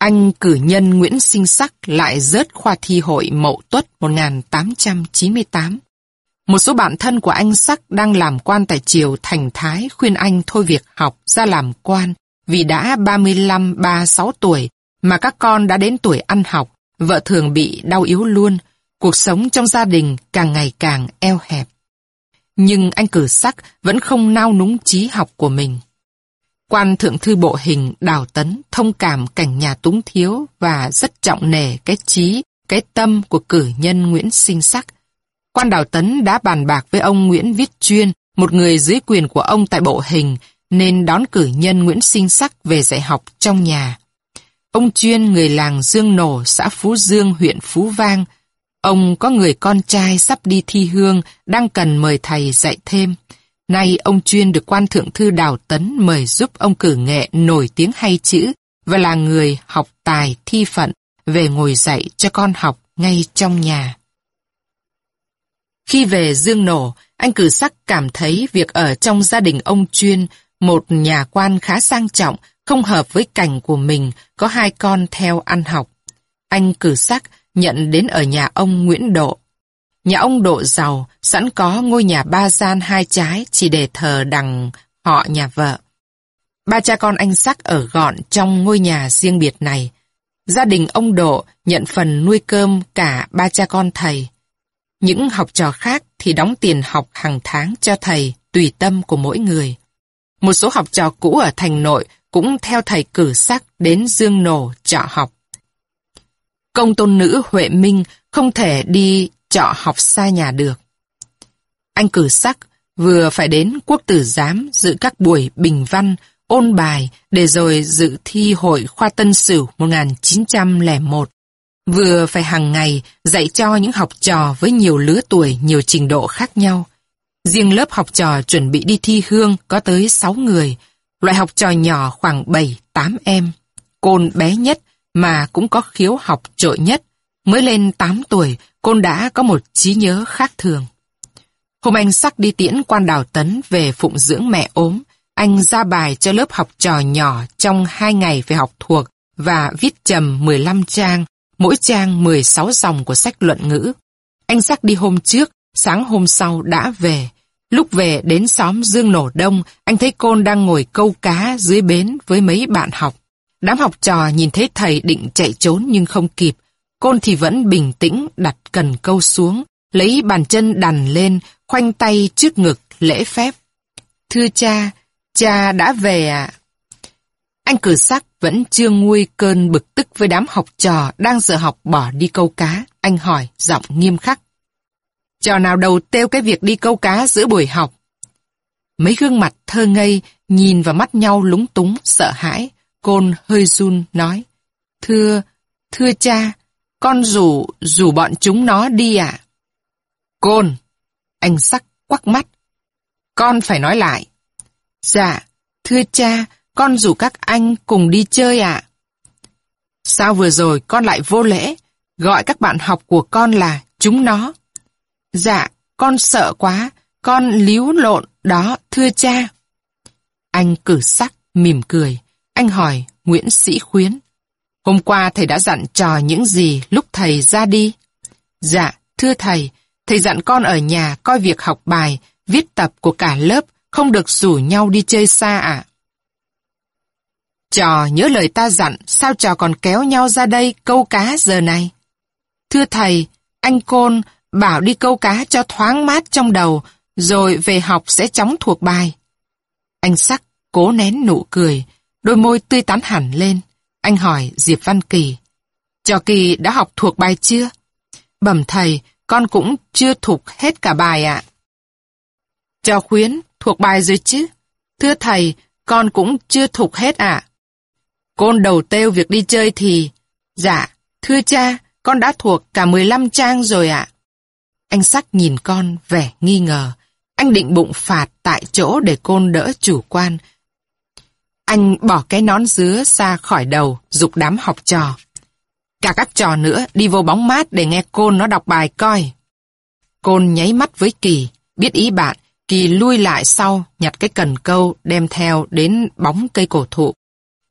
Anh cử nhân Nguyễn Sinh Sắc lại rớt khoa thi hội Mậu Tuất 1898. Một số bạn thân của anh Sắc đang làm quan tại triều Thành Thái khuyên anh thôi việc học ra làm quan vì đã 35-36 tuổi mà các con đã đến tuổi ăn học, vợ thường bị đau yếu luôn, cuộc sống trong gia đình càng ngày càng eo hẹp. Nhưng anh cử sắc vẫn không nao núng trí học của mình. Quan thượng thư bộ hình Đào Tấn thông cảm cảnh nhà túng thiếu và rất trọng nề cái trí, cái tâm của cử nhân Nguyễn Sinh Sắc. Quan Đào Tấn đã bàn bạc với ông Nguyễn Viết Chuyên, một người dưới quyền của ông tại bộ hình, nên đón cử nhân Nguyễn Sinh Sắc về dạy học trong nhà. Ông Chuyên, người làng Dương Nổ, xã Phú Dương, huyện Phú Vang. Ông có người con trai sắp đi thi hương, đang cần mời thầy dạy thêm. Nay ông Chuyên được quan thượng thư Đào Tấn mời giúp ông cử nghệ nổi tiếng hay chữ và là người học tài thi phận về ngồi dạy cho con học ngay trong nhà. Khi về Dương Nổ, anh cử sắc cảm thấy việc ở trong gia đình ông Chuyên, một nhà quan khá sang trọng, không hợp với cảnh của mình, có hai con theo ăn học. Anh cử sắc nhận đến ở nhà ông Nguyễn Độ. Nhà ông Độ giàu, sẵn có ngôi nhà ba gian hai trái chỉ để thờ đằng họ nhà vợ. Ba cha con anh sắc ở gọn trong ngôi nhà riêng biệt này. Gia đình ông Độ nhận phần nuôi cơm cả ba cha con thầy. Những học trò khác thì đóng tiền học hàng tháng cho thầy, tùy tâm của mỗi người. Một số học trò cũ ở thành nội cũng theo thầy cử sắc đến Dương Nổ trọ học. Công tôn nữ Huệ Minh không thể đi trọ học xa nhà được. Anh cử sắc vừa phải đến quốc tử giám dự các buổi bình văn, ôn bài để rồi dự thi hội khoa tân sửu 1901. Vừa phải hàng ngày dạy cho những học trò với nhiều lứa tuổi, nhiều trình độ khác nhau. Riêng lớp học trò chuẩn bị đi thi hương có tới 6 người, loại học trò nhỏ khoảng 7-8 em. Côn bé nhất mà cũng có khiếu học trội nhất. Mới lên 8 tuổi, Côn đã có một trí nhớ khác thường. Hôm anh sắc đi tiễn quan đào tấn về phụng dưỡng mẹ ốm, anh ra bài cho lớp học trò nhỏ trong hai ngày phải học thuộc và viết trầm 15 trang, mỗi trang 16 dòng của sách luận ngữ. Anh sắc đi hôm trước, sáng hôm sau đã về. Lúc về đến xóm Dương Nổ Đông, anh thấy Côn đang ngồi câu cá dưới bến với mấy bạn học. Đám học trò nhìn thấy thầy định chạy trốn nhưng không kịp. Côn thì vẫn bình tĩnh đặt cần câu xuống, lấy bàn chân đằn lên, khoanh tay trước ngực, lễ phép. Thưa cha, cha đã về à? Anh cử sắc vẫn chưa nguôi cơn bực tức với đám học trò đang giờ học bỏ đi câu cá. Anh hỏi, giọng nghiêm khắc. Trò nào đầu têu cái việc đi câu cá giữa buổi học? Mấy gương mặt thơ ngây nhìn vào mắt nhau lúng túng, sợ hãi. Côn hơi run nói. Thưa, thưa cha, con rủ, rủ bọn chúng nó đi à? Côn, anh sắc quắc mắt. Con phải nói lại. Dạ, thưa cha, con rủ các anh cùng đi chơi ạ. Sao vừa rồi con lại vô lễ, gọi các bạn học của con là chúng nó? Dạ, con sợ quá, con líu lộn đó, thưa cha. Anh cử sắc, mỉm cười. Anh hỏi Nguyễn Sĩ Khuyến. Hôm qua thầy đã dặn trò những gì lúc thầy ra đi? Dạ, thưa thầy, thầy dặn con ở nhà coi việc học bài, viết tập của cả lớp, không được rủ nhau đi chơi xa ạ. Trò nhớ lời ta dặn, sao trò còn kéo nhau ra đây câu cá giờ này? Thưa thầy, anh Côn bảo đi câu cá cho thoáng mát trong đầu, rồi về học sẽ chóng thuộc bài. Anh Sắc cố nén nụ cười, đôi môi tươi tắn hẳn lên. Anh hỏi Diệp Văn Kỳ. Trò Kỳ đã học thuộc bài chưa? Bẩm thầy, con cũng chưa thuộc hết cả bài ạ. Trò Khuyến, thuộc bài rồi chứ? Thưa thầy, con cũng chưa thuộc hết ạ. Côn đầu têu việc đi chơi thì... Dạ, thưa cha, con đã thuộc cả 15 trang rồi ạ. Anh Sắc nhìn con vẻ nghi ngờ. Anh định bụng phạt tại chỗ để côn đỡ chủ quan. Anh bỏ cái nón dứa xa khỏi đầu, dục đám học trò. Cả các trò nữa đi vô bóng mát để nghe côn nó đọc bài coi. Côn nháy mắt với Kỳ, biết ý bạn, Kỳ lui lại sau, nhặt cái cần câu đem theo đến bóng cây cổ thụ.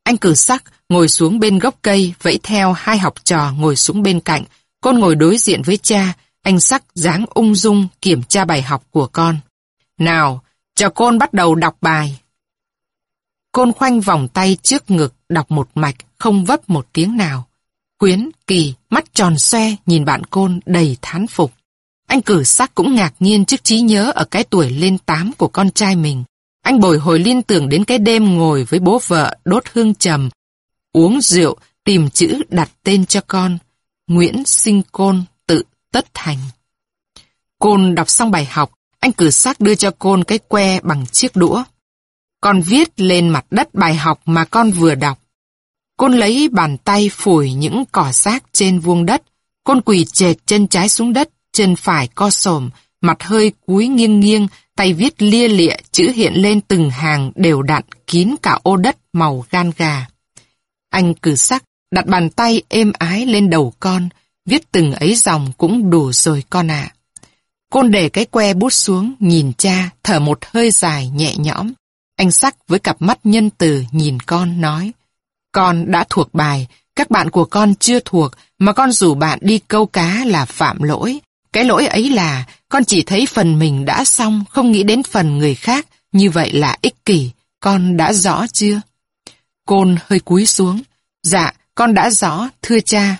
Anh cử sắc, ngồi xuống bên gốc cây, vẫy theo hai học trò ngồi xuống bên cạnh. Con ngồi đối diện với cha, anh sắc dáng ung dung kiểm tra bài học của con. Nào, cho con bắt đầu đọc bài. Côn khoanh vòng tay trước ngực, đọc một mạch, không vấp một tiếng nào. Quyến, kỳ, mắt tròn xoe, nhìn bạn côn đầy thán phục. Anh cử sắc cũng ngạc nhiên trước trí nhớ ở cái tuổi lên tám của con trai mình. Anh bồi hồi liên tưởng đến cái đêm ngồi với bố vợ đốt hương trầm, uống rượu, tìm chữ đặt tên cho con. Nguyễn Sinh Côn tự tất thành. Côn đọc xong bài học, anh cử sắc đưa cho Côn cái que bằng chiếc đũa. Con viết lên mặt đất bài học mà con vừa đọc. con lấy bàn tay phủi những cỏ rác trên vuông đất. con quỳ chệt chân trái xuống đất, chân phải co sồm, mặt hơi cúi nghiêng nghiêng, tay viết lia lịa, chữ hiện lên từng hàng đều đặn, kín cả ô đất màu gan gà. Anh cử sắc, đặt bàn tay êm ái lên đầu con, viết từng ấy dòng cũng đủ rồi con ạ. Côn để cái que bút xuống, nhìn cha, thở một hơi dài nhẹ nhõm. Anh sắc với cặp mắt nhân từ nhìn con nói, con đã thuộc bài, các bạn của con chưa thuộc, mà con rủ bạn đi câu cá là phạm lỗi. Cái lỗi ấy là con chỉ thấy phần mình đã xong, không nghĩ đến phần người khác, như vậy là ích kỷ, con đã rõ chưa? Côn hơi cúi xuống. Dạ, con đã rõ, thưa cha.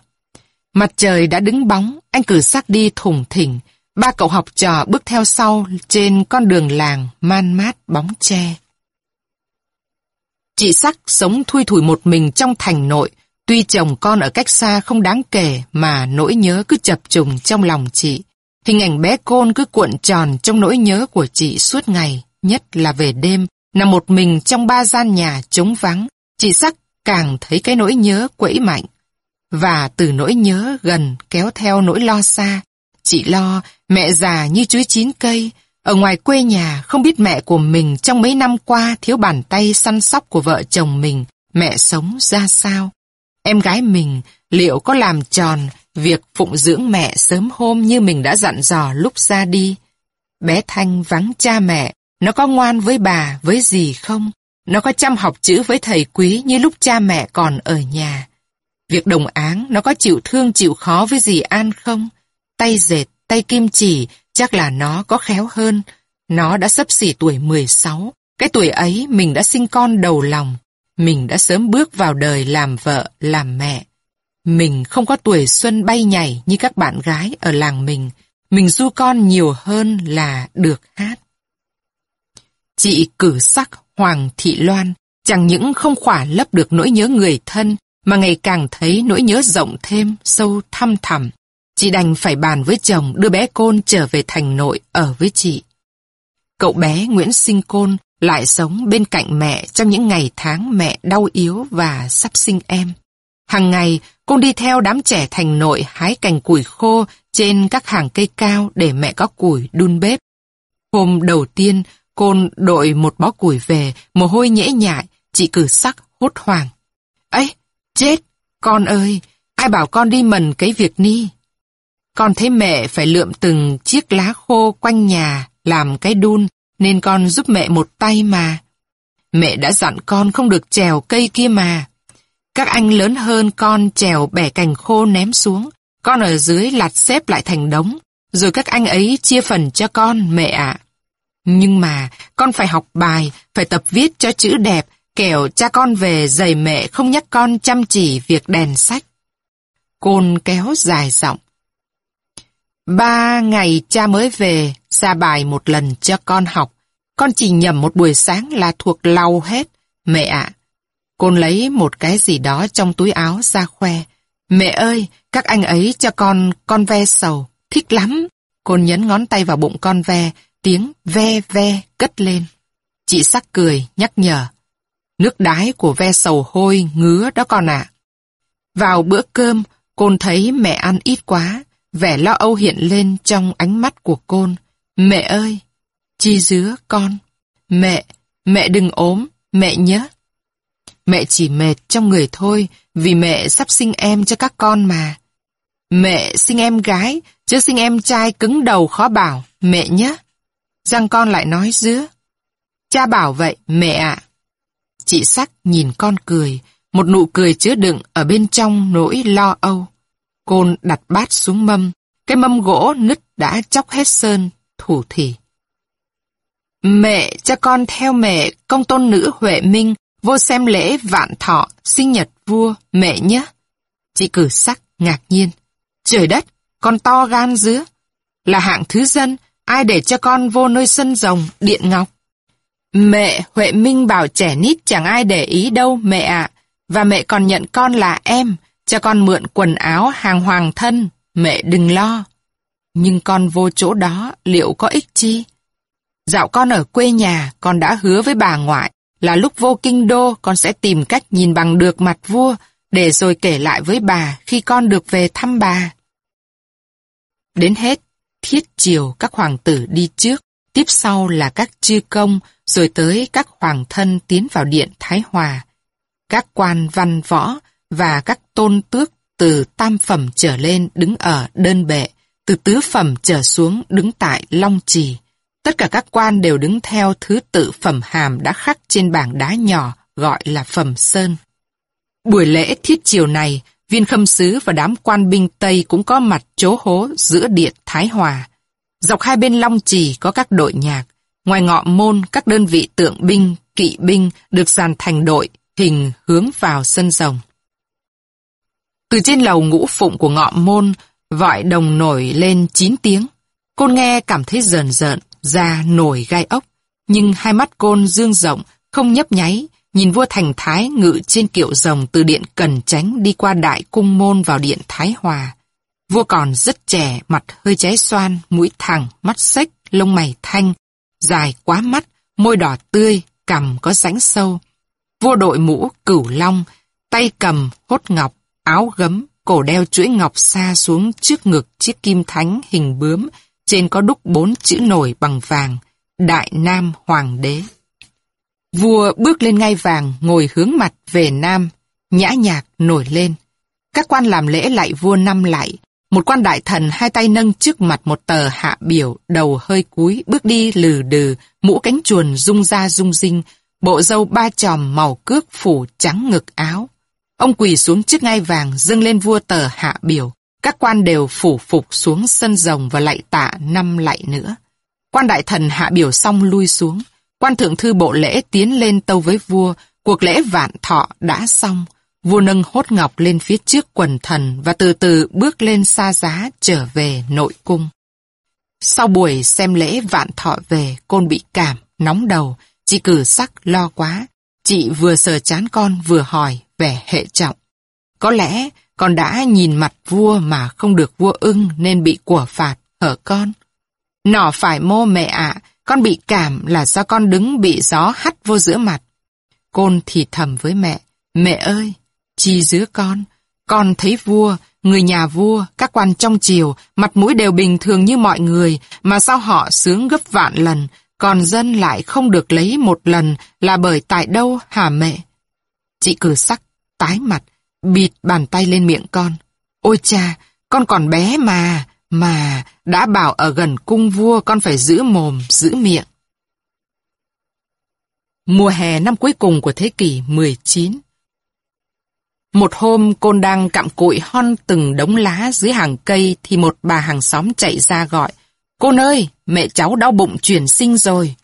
Mặt trời đã đứng bóng, anh cử sắc đi thủng thỉnh. Ba cậu học trò bước theo sau trên con đường làng man mát bóng tre. Chị sắc sống thui thủi một mình trong thành nội, tuy chồng con ở cách xa không đáng kể mà nỗi nhớ cứ chập trùng trong lòng chị. Hình ảnh bé côn cứ cuộn tròn trong nỗi nhớ của chị suốt ngày, nhất là về đêm, nằm một mình trong ba gian nhà trống vắng, chị sắc càng thấy cái nỗi nhớ quẫy mạnh. Và từ nỗi nhớ gần kéo theo nỗi lo xa, chị lo mẹ già như chuối chín cây, ở ngoài quê nhà không biết mẹ của mình trong mấy năm qua thiếu bàn tay săn sóc của vợ chồng mình, mẹ sống ra sao. Em gái mình liệu có làm tròn việc phụng dưỡng mẹ sớm hôm như mình đã dặn dò lúc ra đi. Bé Thanh vắng cha mẹ, nó có ngoan với bà, với gì không? Nó có chăm học chữ với thầy quý như lúc cha mẹ còn ở nhà. Việc đồng áng, nó có chịu thương chịu khó với dì An không? Tay dệt, tay kim chỉ, chắc là nó có khéo hơn. Nó đã sắp xỉ tuổi 16. Cái tuổi ấy mình đã sinh con đầu lòng. Mình đã sớm bước vào đời làm vợ, làm mẹ. Mình không có tuổi xuân bay nhảy như các bạn gái ở làng mình. Mình du con nhiều hơn là được hát. Chị cử sắc Hoàng Thị Loan chẳng những không khỏa lấp được nỗi nhớ người thân mà ngày càng thấy nỗi nhớ rộng thêm, sâu thăm thẳm. Chị đành phải bàn với chồng đưa bé Côn trở về thành nội ở với chị. Cậu bé Nguyễn Sinh Côn lại sống bên cạnh mẹ trong những ngày tháng mẹ đau yếu và sắp sinh em. Hàng ngày, Côn đi theo đám trẻ thành nội hái cành củi khô trên các hàng cây cao để mẹ có củi đun bếp. Hôm đầu tiên, Côn đội một bó củi về, mồ hôi nhễ nhại, chị cử sắc hốt hoảng. ấy chết, con ơi, ai bảo con đi mần cái việc ni? Con thấy mẹ phải lượm từng chiếc lá khô quanh nhà làm cái đun, nên con giúp mẹ một tay mà. Mẹ đã dặn con không được trèo cây kia mà. Các anh lớn hơn con trèo bẻ cành khô ném xuống, con ở dưới lặt xếp lại thành đống, rồi các anh ấy chia phần cho con, mẹ ạ. Nhưng mà con phải học bài, phải tập viết cho chữ đẹp, kẻo cha con về giày mẹ không nhắc con chăm chỉ việc đèn sách. Côn kéo dài giọng. Ba ngày cha mới về, ra bài một lần cho con học. Con chỉ nhầm một buổi sáng là thuộc lau hết. Mẹ ạ, Côn lấy một cái gì đó trong túi áo ra khoe. Mẹ ơi, các anh ấy cho con con ve sầu, thích lắm. Côn nhấn ngón tay vào bụng con ve, tiếng ve ve cất lên. Chị sắc cười, nhắc nhở. Nước đái của ve sầu hôi, ngứa đó con ạ. Vào bữa cơm, Côn thấy mẹ ăn ít quá, vẻ lo âu hiện lên trong ánh mắt của Côn. Mẹ ơi! Chi dứa con! Mẹ! Mẹ đừng ốm! Mẹ nhớ! Mẹ chỉ mệt trong người thôi, vì mẹ sắp sinh em cho các con mà. Mẹ sinh em gái, chứ sinh em trai cứng đầu khó bảo, mẹ nhé. Giang con lại nói dứa. Cha bảo vậy, mẹ ạ. Chị sắc nhìn con cười, một nụ cười chứa đựng ở bên trong nỗi lo âu. Côn đặt bát xuống mâm, cái mâm gỗ nứt đã chóc hết sơn, thủ thỉ. Mẹ cho con theo mẹ công tôn nữ Huệ Minh vô xem lễ vạn thọ, sinh nhật vua, mẹ nhé. Chị cử sắc, ngạc nhiên. Trời đất, con to gan dứa. Là hạng thứ dân, ai để cho con vô nơi sân rồng, điện ngọc. Mẹ, Huệ Minh bảo trẻ nít chẳng ai để ý đâu mẹ ạ. Và mẹ còn nhận con là em, cho con mượn quần áo hàng hoàng thân, mẹ đừng lo. Nhưng con vô chỗ đó liệu có ích chi? Dạo con ở quê nhà, con đã hứa với bà ngoại là lúc vô kinh đô con sẽ tìm cách nhìn bằng được mặt vua để rồi kể lại với bà khi con được về thăm bà. Đến hết, thiết triều các hoàng tử đi trước, tiếp sau là các chư công, rồi tới các hoàng thân tiến vào điện Thái Hòa. Các quan văn võ và các tôn tước từ tam phẩm trở lên đứng ở đơn bệ, từ tứ phẩm trở xuống đứng tại long trì. Tất cả các quan đều đứng theo thứ tự phẩm hàm đã khắc trên bảng đá nhỏ gọi là phẩm sơn. Buổi lễ thiết triều này, viên khâm sứ và đám quan binh Tây cũng có mặt chố hố giữa điện Thái Hòa. Dọc hai bên Long Trì có các đội nhạc, ngoài ngọ môn các đơn vị tượng binh, kỵ binh được dàn thành đội, hình hướng vào sân rồng. Từ trên lầu ngũ phụng của ngọ môn, vọi đồng nổi lên chín tiếng. Côn nghe cảm thấy rờn rợn, da nổi gai ốc, nhưng hai mắt côn dương rộng, không nhấp nháy, nhìn vua Thành Thái ngự trên kiệu rồng từ điện Cần Tránh đi qua đại cung môn vào điện Thái Hòa. Vua còn rất trẻ, mặt hơi cháy xoan, mũi thẳng, mắt xếch, lông mày thanh, dài quá mắt, môi đỏ tươi, cằm có rãnh sâu. Vua đội mũ cửu long, tay cầm hốt ngọc, áo gấm, cổ đeo chuỗi ngọc xa xuống trước ngực chiếc kim thánh hình bướm, trên có đúc bốn chữ nổi bằng vàng, Đại Nam Hoàng đế. Vua bước lên ngai vàng, ngồi hướng mặt về Nam, nhã nhạc nổi lên. Các quan làm lễ lại vua năm lại. Một quan đại thần hai tay nâng trước mặt một tờ hạ biểu, đầu hơi cúi, bước đi lừ đừ, mũ cánh chuồn rung ra rung rinh, bộ dâu ba tròm màu cước phủ trắng ngực áo. Ông quỳ xuống trước ngai vàng dâng lên vua tờ hạ biểu. Các quan đều phủ phục xuống sân rồng và lạy tạ năm lạy nữa. Quan đại thần hạ biểu xong lui xuống. Quan thượng thư bộ lễ tiến lên tâu với vua, cuộc lễ vạn thọ đã xong. Vua nâng hốt ngọc lên phía trước quần thần và từ từ bước lên xa giá trở về nội cung. Sau buổi xem lễ vạn thọ về, côn bị cảm, nóng đầu, chị cử sắc lo quá. Chị vừa sờ chán con vừa hỏi vẻ hệ trọng. Có lẽ con đã nhìn mặt vua mà không được vua ưng nên bị của phạt, hở con? Nọ phải mô mẹ ạ, con bị cảm là do con đứng bị gió hắt vô giữa mặt. Côn thì thầm với mẹ, mẹ ơi, chi giữa con, con thấy vua, người nhà vua, các quan trong triều, mặt mũi đều bình thường như mọi người, mà sao họ sướng gấp vạn lần, còn dân lại không được lấy một lần là bởi tại đâu hả mẹ? Chị cử sắc, tái mặt, bịt bàn tay lên miệng con. Ôi cha, con còn bé mà, mà, đã bảo ở gần cung vua con phải giữ mồm, giữ miệng. Mùa hè năm cuối cùng của thế kỷ 19 Một hôm côn đang cặm cụi hon từng đống lá dưới hàng cây thì một bà hàng xóm chạy ra gọi Côn ơi, mẹ cháu đau bụng chuyển sinh rồi.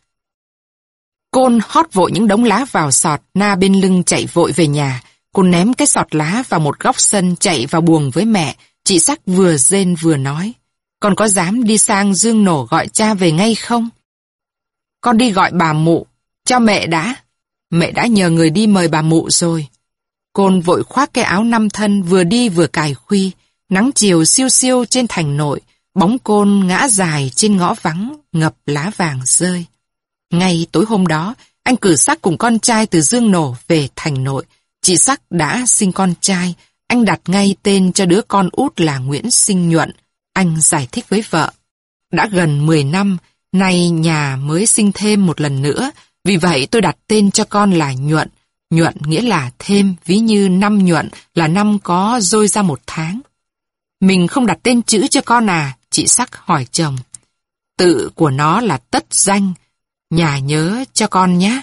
Côn hót vội những đống lá vào sọt, na bên lưng chạy vội về nhà. Cô ném cái sọt lá vào một góc sân chạy vào buồng với mẹ. Chị sắc vừa rên vừa nói. Con có dám đi sang Dương Nổ gọi cha về ngay không? Con đi gọi bà mụ, cho mẹ đã. Mẹ đã nhờ người đi mời bà mụ rồi. Côn vội khoác cái áo năm thân vừa đi vừa cài khuy. Nắng chiều siêu siêu trên thành nội, bóng côn ngã dài trên ngõ vắng, ngập lá vàng rơi. Ngay tối hôm đó, anh cử sắc cùng con trai từ Dương Nổ về thành nội. Chị sắc đã sinh con trai, anh đặt ngay tên cho đứa con út là Nguyễn Sinh Nhuận. Anh giải thích với vợ. Đã gần 10 năm, nay nhà mới sinh thêm một lần nữa, vì vậy tôi đặt tên cho con là Nhuận. Nhuận nghĩa là thêm, ví như năm nhuận là năm có dôi ra một tháng. Mình không đặt tên chữ cho con à? Chị Sắc hỏi chồng. Tự của nó là tất danh. Nhà nhớ cho con nhé.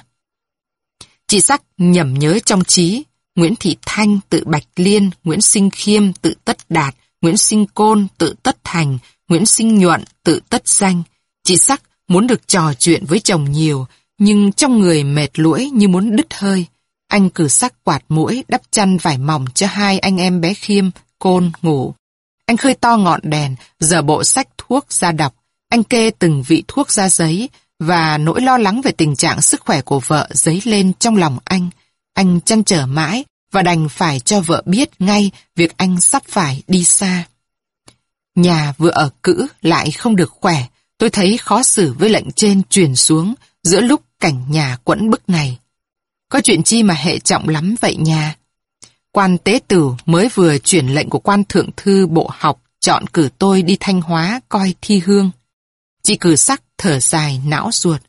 Chị Sắc nhầm nhớ trong trí. Nguyễn Thị Thanh tự Bạch Liên, Nguyễn Sinh Khiêm tự Tất Đạt, Nguyễn Sinh Côn tự Tất Thành, Nguyễn Sinh Nhuận tự Tất Danh. Chị Sắc muốn được trò chuyện với chồng nhiều, nhưng trong người mệt lũi như muốn đứt hơi. Anh cử sắc quạt mũi, đắp chăn vải mỏng cho hai anh em bé Khiêm, Côn ngủ. Anh khơi to ngọn đèn, dở bộ sách thuốc ra đọc. Anh kê từng vị thuốc ra giấy, và nỗi lo lắng về tình trạng sức khỏe của vợ dấy lên trong lòng anh. Anh chăn trở mãi và đành phải cho vợ biết ngay việc anh sắp phải đi xa. Nhà vừa ở cữ lại không được khỏe, tôi thấy khó xử với lệnh trên truyền xuống giữa lúc cảnh nhà quẫn bức này. Có chuyện chi mà hệ trọng lắm vậy nhà? Quan tế tử mới vừa chuyển lệnh của quan thượng thư bộ học chọn cử tôi đi Thanh Hóa coi thi hương. Chị cử sắc thở dài não ruột.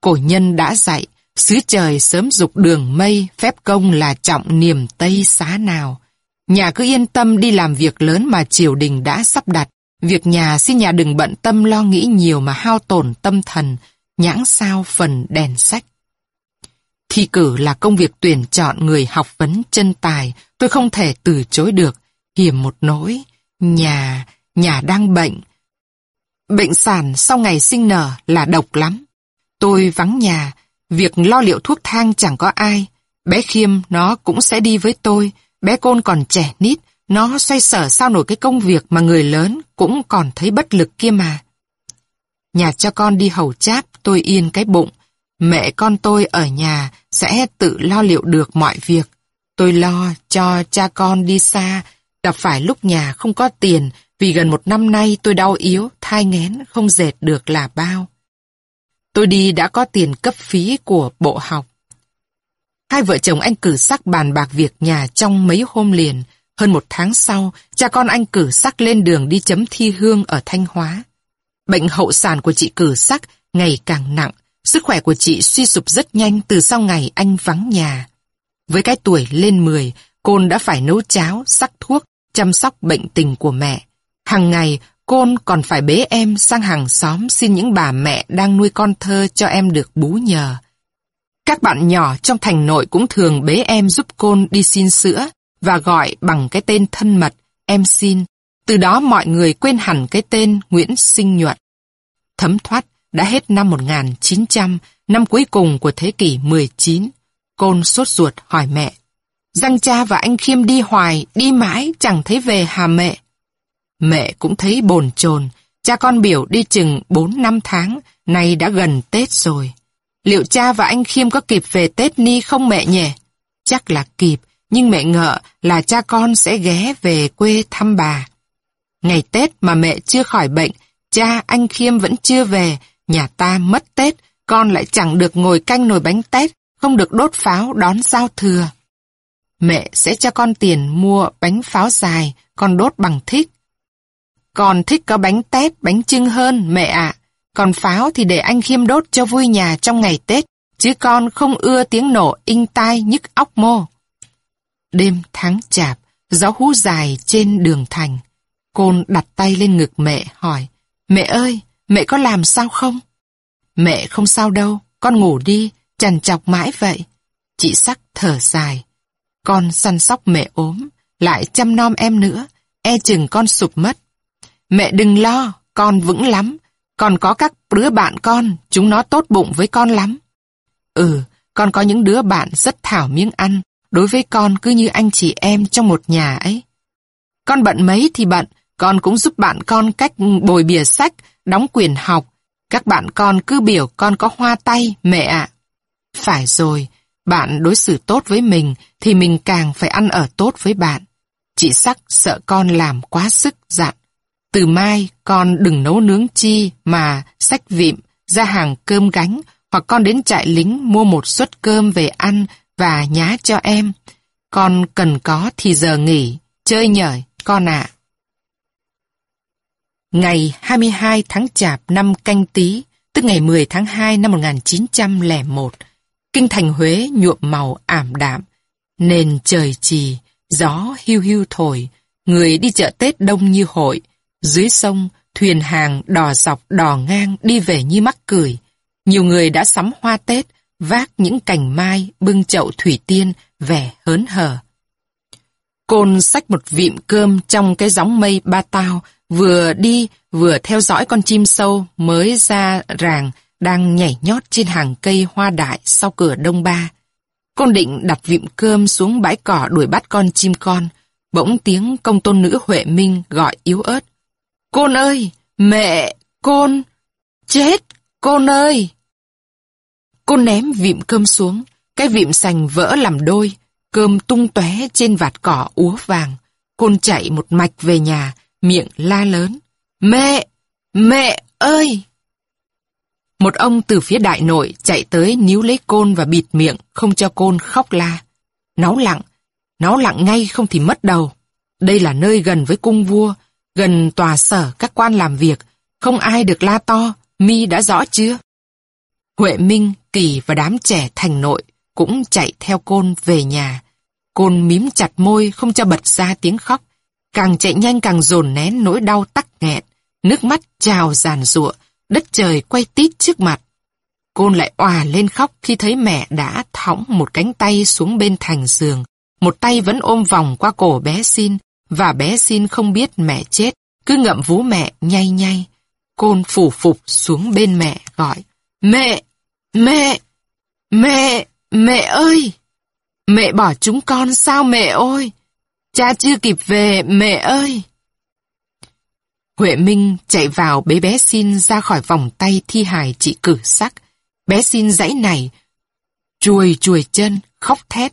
Cổ nhân đã dạy, xứ trời sớm dục đường mây, phép công là trọng niềm tây xá nào. Nhà cứ yên tâm đi làm việc lớn mà triều đình đã sắp đặt. Việc nhà xin nhà đừng bận tâm lo nghĩ nhiều mà hao tổn tâm thần, nhãng sao phần đèn sách. Thi cử là công việc tuyển chọn người học vấn chân tài, tôi không thể từ chối được. Hiểm một nỗi, nhà, nhà đang bệnh, Bệnh sản sau ngày sinh nở là độc lắm. Tôi vắng nhà, việc lo liệu thuốc thang chẳng có ai. Bé Khiêm nó cũng sẽ đi với tôi, bé Côn còn trẻ nít, nó xoay sở sao nổi cái công việc mà người lớn cũng còn thấy bất lực kia mà. Nhà cho con đi hầu cháp, tôi yên cái bụng. Mẹ con tôi ở nhà sẽ tự lo liệu được mọi việc. Tôi lo cho cha con đi xa, gặp phải lúc nhà không có tiền vì gần một năm nay tôi đau yếu, thai nghén, không dệt được là bao. Tôi đi đã có tiền cấp phí của bộ học. Hai vợ chồng anh cử sắc bàn bạc việc nhà trong mấy hôm liền. Hơn một tháng sau, cha con anh cử sắc lên đường đi chấm thi hương ở Thanh Hóa. Bệnh hậu sản của chị cử sắc ngày càng nặng, sức khỏe của chị suy sụp rất nhanh từ sau ngày anh vắng nhà. Với cái tuổi lên 10, Côn đã phải nấu cháo, sắc thuốc, chăm sóc bệnh tình của mẹ. Hàng ngày, Côn còn phải bế em sang hàng xóm xin những bà mẹ đang nuôi con thơ cho em được bú nhờ. Các bạn nhỏ trong thành nội cũng thường bế em giúp Côn đi xin sữa và gọi bằng cái tên thân mật, em xin. Từ đó mọi người quên hẳn cái tên Nguyễn Sinh Nhuận. Thấm thoát đã hết năm 1900, năm cuối cùng của thế kỷ 19. Côn sốt ruột hỏi mẹ. Giang cha và anh Khiêm đi hoài, đi mãi, chẳng thấy về hà mẹ. Mẹ cũng thấy bồn chồn, cha con biểu đi chừng 4 năm tháng, nay đã gần Tết rồi. Liệu cha và anh Khiêm có kịp về Tết Ni không mẹ nhỉ? Chắc là kịp, nhưng mẹ ngợ là cha con sẽ ghé về quê thăm bà. Ngày Tết mà mẹ chưa khỏi bệnh, cha anh Khiêm vẫn chưa về, nhà ta mất Tết, con lại chẳng được ngồi canh nồi bánh Tết, không được đốt pháo đón giao thừa. Mẹ sẽ cho con tiền mua bánh pháo dài, con đốt bằng thích. Con thích có bánh tét, bánh trưng hơn, mẹ ạ. Còn pháo thì để anh khiêm đốt cho vui nhà trong ngày Tết, chứ con không ưa tiếng nổ inh tai nhức óc mô. Đêm tháng chạp, gió hú dài trên đường thành. Côn đặt tay lên ngực mẹ hỏi, mẹ ơi, mẹ có làm sao không? Mẹ không sao đâu, con ngủ đi, chằn chọc mãi vậy. Chị sắc thở dài. Con săn sóc mẹ ốm, lại chăm nom em nữa, e chừng con sụp mất. Mẹ đừng lo, con vững lắm. Còn có các đứa bạn con, chúng nó tốt bụng với con lắm. Ừ, con có những đứa bạn rất thảo miếng ăn, đối với con cứ như anh chị em trong một nhà ấy. Con bận mấy thì bận, con cũng giúp bạn con cách bồi bìa sách, đóng quyền học. Các bạn con cứ biểu con có hoa tay, mẹ ạ. Phải rồi, bạn đối xử tốt với mình thì mình càng phải ăn ở tốt với bạn. Chị Sắc sợ con làm quá sức dặn. Từ mai con đừng nấu nướng chi mà sách vịm ra hàng cơm gánh hoặc con đến trại lính mua một suất cơm về ăn và nhá cho em. Con cần có thì giờ nghỉ, chơi nhởi, con ạ. Ngày 22 tháng Chạp năm Canh Tý, tức ngày 10 tháng 2 năm 1901, kinh thành Huế nhuộm màu ảm đạm, nền trời trì, gió hiu hiu thổi, người đi chợ Tết đông như hội, dưới sông, thuyền hàng đò dọc đò ngang đi về như mắc cười. Nhiều người đã sắm hoa Tết, vác những cành mai, bưng chậu thủy tiên, vẻ hớn hở. Côn xách một vịm cơm trong cái gióng mây ba tao, vừa đi vừa theo dõi con chim sâu mới ra ràng đang nhảy nhót trên hàng cây hoa đại sau cửa đông ba. Con định đặt vịm cơm xuống bãi cỏ đuổi bắt con chim con. Bỗng tiếng công tôn nữ Huệ Minh gọi yếu ớt. Côn ơi! Mẹ! Côn! Chết! Côn ơi! Côn ném vịm cơm xuống. Cái vịm sành vỡ làm đôi. Cơm tung tóe trên vạt cỏ úa vàng. Côn chạy một mạch về nhà, miệng la lớn. Mẹ! Mẹ ơi! Một ông từ phía đại nội chạy tới níu lấy côn và bịt miệng, không cho côn khóc la. Náu lặng, náu lặng ngay không thì mất đầu. Đây là nơi gần với cung vua, gần tòa sở các quan làm việc, không ai được la to, mi đã rõ chưa? Huệ Minh, Kỳ và đám trẻ thành nội cũng chạy theo côn về nhà. Côn mím chặt môi không cho bật ra tiếng khóc. Càng chạy nhanh càng dồn nén nỗi đau tắc nghẹn, nước mắt trào giàn ruộng, đất trời quay tít trước mặt. Côn lại òa lên khóc khi thấy mẹ đã thõng một cánh tay xuống bên thành giường. Một tay vẫn ôm vòng qua cổ bé xin, và bé xin không biết mẹ chết, cứ ngậm vú mẹ nhay nhay. Côn phủ phục xuống bên mẹ gọi, Mẹ! Mẹ! Mẹ! Mẹ ơi! Mẹ bỏ chúng con sao mẹ ơi? Cha chưa kịp về, mẹ ơi! Huệ Minh chạy vào bế bé xin ra khỏi vòng tay thi hài chị cử sắc. Bé xin dãy này, chuồi chuồi chân, khóc thét.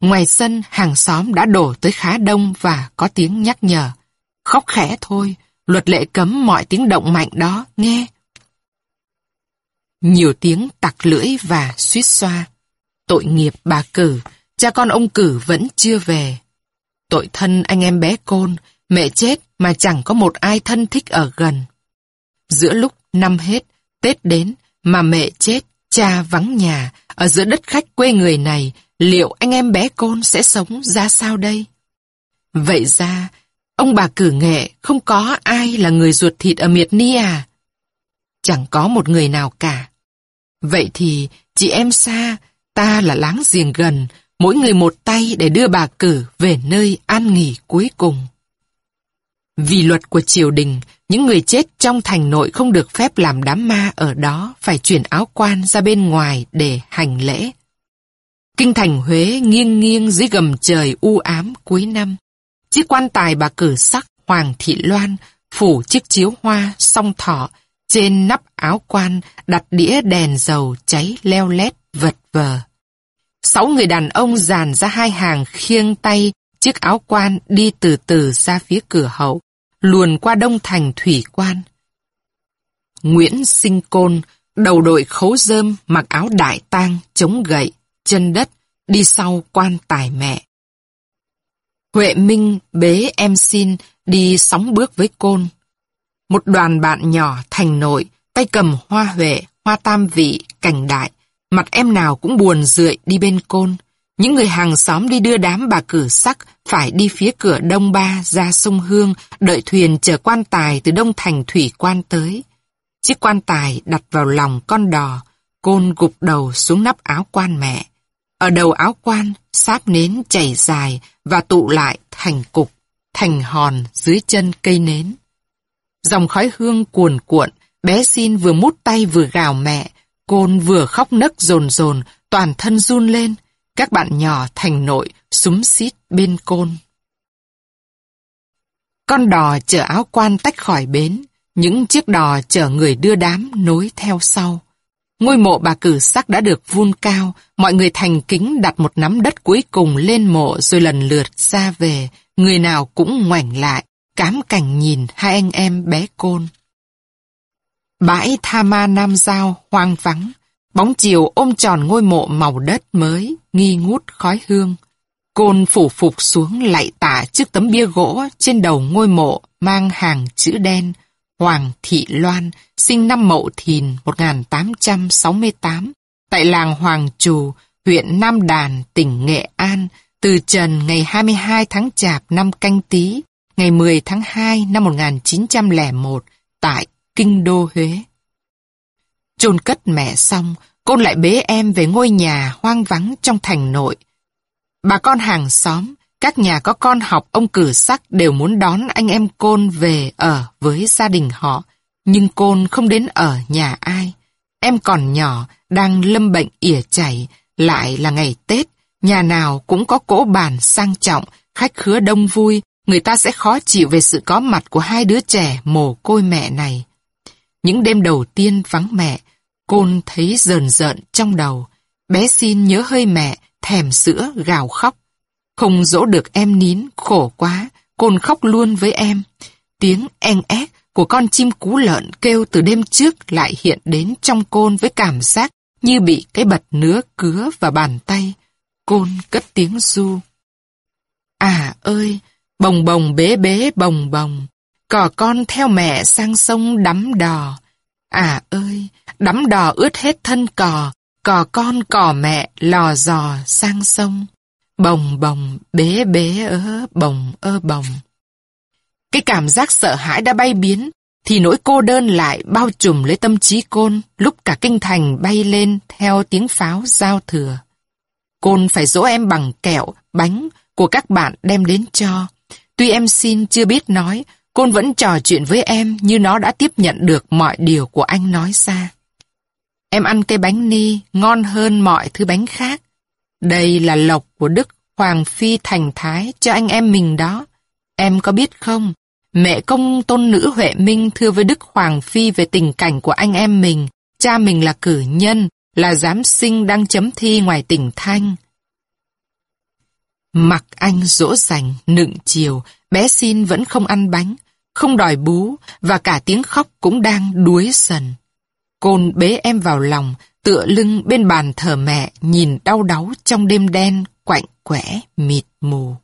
Ngoài sân, hàng xóm đã đổ tới khá đông và có tiếng nhắc nhở. Khóc khẽ thôi, luật lệ cấm mọi tiếng động mạnh đó, nghe. Nhiều tiếng tặc lưỡi và suýt xoa. Tội nghiệp bà cử, cha con ông cử vẫn chưa về. Tội thân anh em bé côn, mẹ chết mà chẳng có một ai thân thích ở gần. Giữa lúc năm hết, Tết đến mà mẹ chết, cha vắng nhà, ở giữa đất khách quê người này, liệu anh em bé côn sẽ sống ra sao đây? Vậy ra, ông bà cử nghệ không có ai là người ruột thịt ở miệt ni à? Chẳng có một người nào cả. Vậy thì, chị em xa, ta là láng giềng gần, mỗi người một tay để đưa bà cử về nơi an nghỉ cuối cùng. Vì luật của triều đình, những người chết trong thành nội không được phép làm đám ma ở đó, phải chuyển áo quan ra bên ngoài để hành lễ. Kinh thành Huế nghiêng nghiêng dưới gầm trời u ám cuối năm. Chiếc quan tài bà cử sắc Hoàng Thị Loan phủ chiếc chiếu hoa song thọ, trên nắp áo quan đặt đĩa đèn dầu cháy leo lét vật vờ. Sáu người đàn ông dàn ra hai hàng khiêng tay chiếc áo quan đi từ từ ra phía cửa hậu luồn qua đông thành thủy quan. Nguyễn Sinh Côn, đầu đội khấu dơm mặc áo đại tang, chống gậy, chân đất, đi sau quan tài mẹ. Huệ Minh bế em xin đi sóng bước với Côn. Một đoàn bạn nhỏ thành nội, tay cầm hoa huệ, hoa tam vị, cảnh đại, mặt em nào cũng buồn rượi đi bên Côn. Những người hàng xóm đi đưa đám bà cử sắc phải đi phía cửa đông ba ra sông Hương đợi thuyền chở quan tài từ đông thành thủy quan tới. Chiếc quan tài đặt vào lòng con đò, côn gục đầu xuống nắp áo quan mẹ. Ở đầu áo quan, sáp nến chảy dài và tụ lại thành cục, thành hòn dưới chân cây nến. Dòng khói hương cuồn cuộn, bé xin vừa mút tay vừa gào mẹ, côn vừa khóc nấc rồn rồn, toàn thân run lên. Các bạn nhỏ thành nội súng xít bên côn. Con đò chở áo quan tách khỏi bến, những chiếc đò chở người đưa đám nối theo sau. Ngôi mộ bà cử sắc đã được vun cao, mọi người thành kính đặt một nắm đất cuối cùng lên mộ rồi lần lượt ra về, người nào cũng ngoảnh lại, cám cảnh nhìn hai anh em bé côn. Bãi Tha Ma Nam Giao hoang vắng, Bóng chiều ôm tròn ngôi mộ màu đất mới, nghi ngút khói hương. Côn phủ phục xuống lạy tả trước tấm bia gỗ trên đầu ngôi mộ mang hàng chữ đen Hoàng Thị Loan, sinh năm Mậu Thìn 1868, tại làng Hoàng Trù, huyện Nam Đàn, tỉnh Nghệ An, từ trần ngày 22 tháng Chạp năm Canh Tý, ngày 10 tháng 2 năm 1901, tại Kinh Đô Huế chôn cất mẹ xong, cô lại bế em về ngôi nhà hoang vắng trong thành nội. Bà con hàng xóm, các nhà có con học ông cử sắc đều muốn đón anh em Côn về ở với gia đình họ, nhưng Côn không đến ở nhà ai. Em còn nhỏ, đang lâm bệnh ỉa chảy, lại là ngày Tết, nhà nào cũng có cỗ bàn sang trọng, khách khứa đông vui, người ta sẽ khó chịu về sự có mặt của hai đứa trẻ mồ côi mẹ này. Những đêm đầu tiên vắng mẹ, Côn thấy rờn rợn trong đầu. Bé xin nhớ hơi mẹ, thèm sữa, gào khóc. Không dỗ được em nín, khổ quá, Côn khóc luôn với em. Tiếng en ép của con chim cú lợn kêu từ đêm trước lại hiện đến trong Côn với cảm giác như bị cái bật nứa cứa vào bàn tay. Côn cất tiếng du. À ơi, bồng bồng bế bế bồng bồng, cò con theo mẹ sang sông đắm đò. À ơi, đắm đò ướt hết thân cò, cò con cò mẹ lò dò sang sông. Bồng bồng bế bế ớ bồng ơ bồng. Cái cảm giác sợ hãi đã bay biến, thì nỗi cô đơn lại bao trùm lấy tâm trí côn lúc cả kinh thành bay lên theo tiếng pháo giao thừa. Côn phải dỗ em bằng kẹo, bánh của các bạn đem đến cho. Tuy em xin chưa biết nói, Côn vẫn trò chuyện với em như nó đã tiếp nhận được mọi điều của anh nói ra. Em ăn cây bánh ni ngon hơn mọi thứ bánh khác. Đây là lộc của Đức Hoàng Phi Thành Thái cho anh em mình đó. Em có biết không, mẹ công tôn nữ Huệ Minh thưa với Đức Hoàng Phi về tình cảnh của anh em mình. Cha mình là cử nhân, là giám sinh đang chấm thi ngoài tỉnh Thanh. Mặc anh dỗ dành, nựng chiều, bé xin vẫn không ăn bánh, không đòi bú, và cả tiếng khóc cũng đang đuối dần. Côn bế em vào lòng, tựa lưng bên bàn thờ mẹ, nhìn đau đáu trong đêm đen, quạnh quẽ mịt mù.